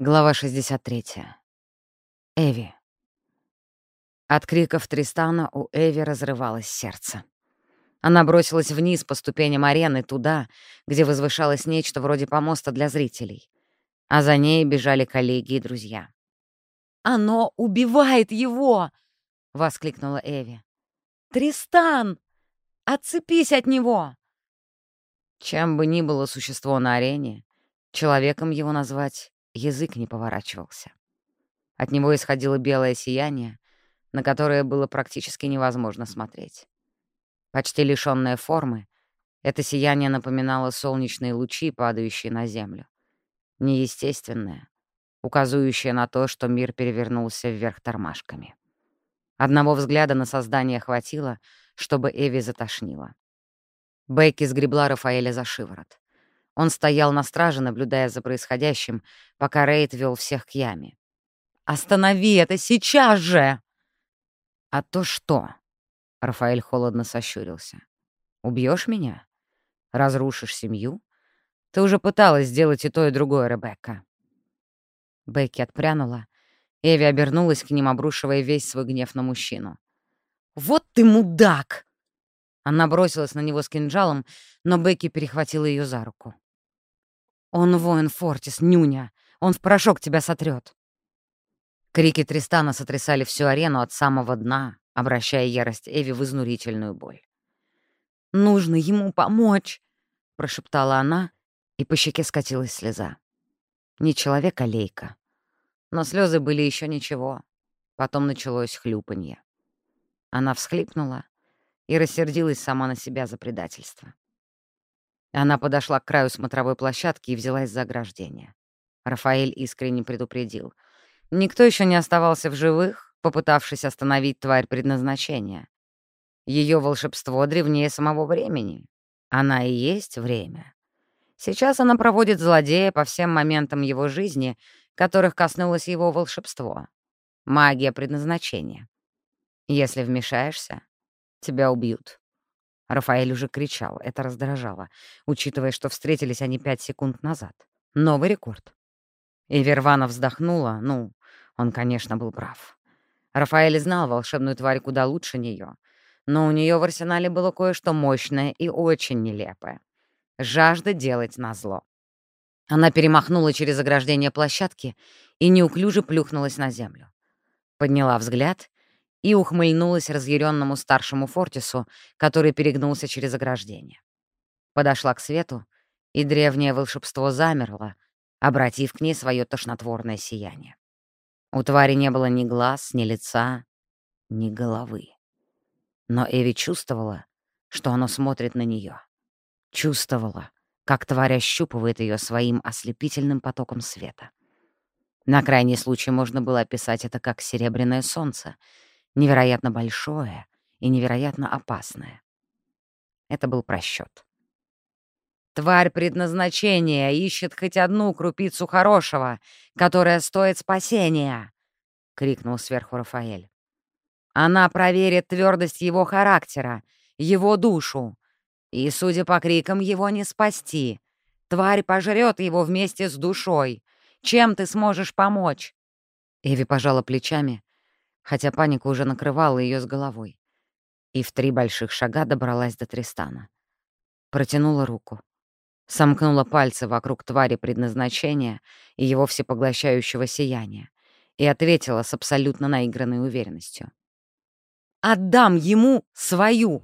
Глава 63. Эви. От криков Тристана у Эви разрывалось сердце. Она бросилась вниз по ступеням арены, туда, где возвышалось нечто вроде помоста для зрителей. А за ней бежали коллеги и друзья. «Оно убивает его!» — воскликнула Эви. «Тристан! Отцепись от него!» Чем бы ни было существо на арене, человеком его назвать язык не поворачивался. От него исходило белое сияние, на которое было практически невозможно смотреть. Почти лишённое формы, это сияние напоминало солнечные лучи, падающие на землю. Неестественное, указывающее на то, что мир перевернулся вверх тормашками. Одного взгляда на создание хватило, чтобы Эви затошнило. Бекки сгребла Рафаэля за шиворот. Он стоял на страже, наблюдая за происходящим, пока Рейд вел всех к яме. «Останови это сейчас же!» «А то что?» — Рафаэль холодно сощурился. «Убьешь меня? Разрушишь семью? Ты уже пыталась сделать и то, и другое, Ребекка». Бекки отпрянула. Эви обернулась к ним, обрушивая весь свой гнев на мужчину. «Вот ты мудак!» Она бросилась на него с кинжалом, но Бекки перехватила ее за руку. «Он воин Фортис, нюня! Он в порошок тебя сотрет. Крики Тристана сотрясали всю арену от самого дна, обращая ярость Эви в изнурительную боль. «Нужно ему помочь!» — прошептала она, и по щеке скатилась слеза. Не человек, а лейка. Но слезы были еще ничего. Потом началось хлюпанье. Она всхлипнула и рассердилась сама на себя за предательство. Она подошла к краю смотровой площадки и взялась за ограждение. Рафаэль искренне предупредил. Никто еще не оставался в живых, попытавшись остановить тварь предназначения. Ее волшебство древнее самого времени. Она и есть время. Сейчас она проводит злодея по всем моментам его жизни, которых коснулось его волшебство. Магия предназначения. Если вмешаешься, тебя убьют. Рафаэль уже кричал, это раздражало, учитывая, что встретились они пять секунд назад. Новый рекорд. И Вервана вздохнула, ну, он, конечно, был прав. Рафаэль знал волшебную тварь куда лучше нее, но у нее в арсенале было кое-что мощное и очень нелепое. Жажда делать назло. Она перемахнула через ограждение площадки и неуклюже плюхнулась на землю. Подняла взгляд и ухмыльнулась разъяренному старшему Фортису, который перегнулся через ограждение. Подошла к свету, и древнее волшебство замерло, обратив к ней свое тошнотворное сияние. У твари не было ни глаз, ни лица, ни головы. Но Эви чувствовала, что оно смотрит на нее. Чувствовала, как тварь ощупывает ее своим ослепительным потоком света. На крайний случай можно было описать это как серебряное солнце — невероятно большое и невероятно опасное. Это был просчет. Тварь предназначения ищет хоть одну крупицу хорошего, которая стоит спасения, — крикнул сверху Рафаэль. Она проверит твердость его характера, его душу, и, судя по крикам, его не спасти. Тварь пожрет его вместе с душой. Чем ты сможешь помочь?» Эви пожала плечами, хотя паника уже накрывала ее с головой. И в три больших шага добралась до Тристана. Протянула руку. Сомкнула пальцы вокруг твари предназначения и его всепоглощающего сияния и ответила с абсолютно наигранной уверенностью. «Отдам ему свою!»